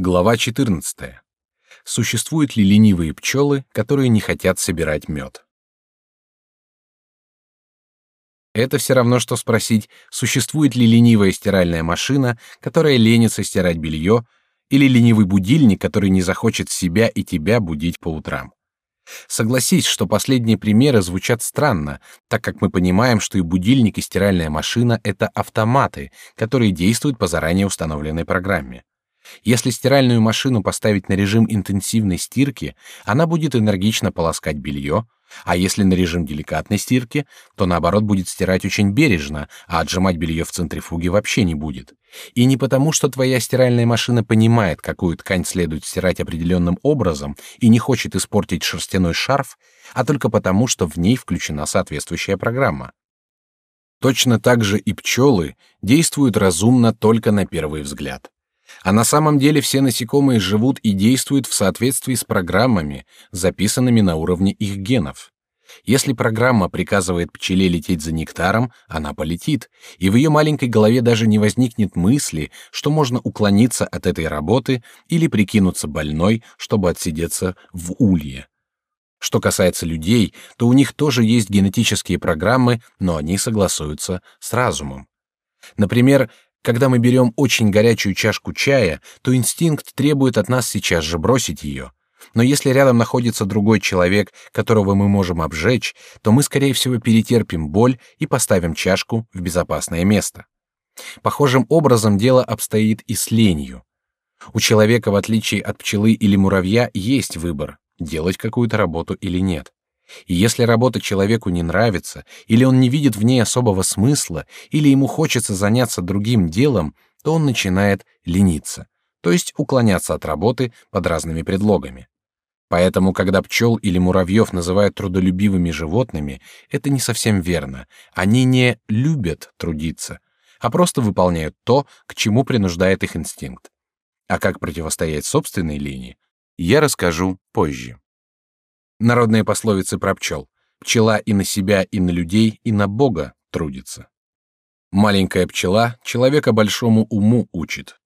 Глава 14. Существуют ли ленивые пчелы, которые не хотят собирать мед? Это все равно, что спросить, существует ли ленивая стиральная машина, которая ленится стирать белье, или ленивый будильник, который не захочет себя и тебя будить по утрам. Согласись, что последние примеры звучат странно, так как мы понимаем, что и будильник, и стиральная машина — это автоматы, которые действуют по заранее установленной программе. Если стиральную машину поставить на режим интенсивной стирки, она будет энергично полоскать белье, а если на режим деликатной стирки, то наоборот будет стирать очень бережно, а отжимать белье в центрифуге вообще не будет. И не потому, что твоя стиральная машина понимает, какую ткань следует стирать определенным образом и не хочет испортить шерстяной шарф, а только потому, что в ней включена соответствующая программа. Точно так же и пчелы действуют разумно только на первый взгляд. А на самом деле все насекомые живут и действуют в соответствии с программами, записанными на уровне их генов. Если программа приказывает пчеле лететь за нектаром, она полетит, и в ее маленькой голове даже не возникнет мысли, что можно уклониться от этой работы или прикинуться больной, чтобы отсидеться в улье. Что касается людей, то у них тоже есть генетические программы, но они согласуются с разумом. Например, когда мы берем очень горячую чашку чая, то инстинкт требует от нас сейчас же бросить ее. Но если рядом находится другой человек, которого мы можем обжечь, то мы, скорее всего, перетерпим боль и поставим чашку в безопасное место. Похожим образом дело обстоит и с ленью. У человека, в отличие от пчелы или муравья, есть выбор — делать какую-то работу или нет. И если работа человеку не нравится, или он не видит в ней особого смысла, или ему хочется заняться другим делом, то он начинает лениться, то есть уклоняться от работы под разными предлогами. Поэтому, когда пчел или муравьев называют трудолюбивыми животными, это не совсем верно. Они не любят трудиться, а просто выполняют то, к чему принуждает их инстинкт. А как противостоять собственной линии, я расскажу позже. Народные пословицы про пчел. Пчела и на себя, и на людей, и на Бога трудится. Маленькая пчела человека большому уму учит.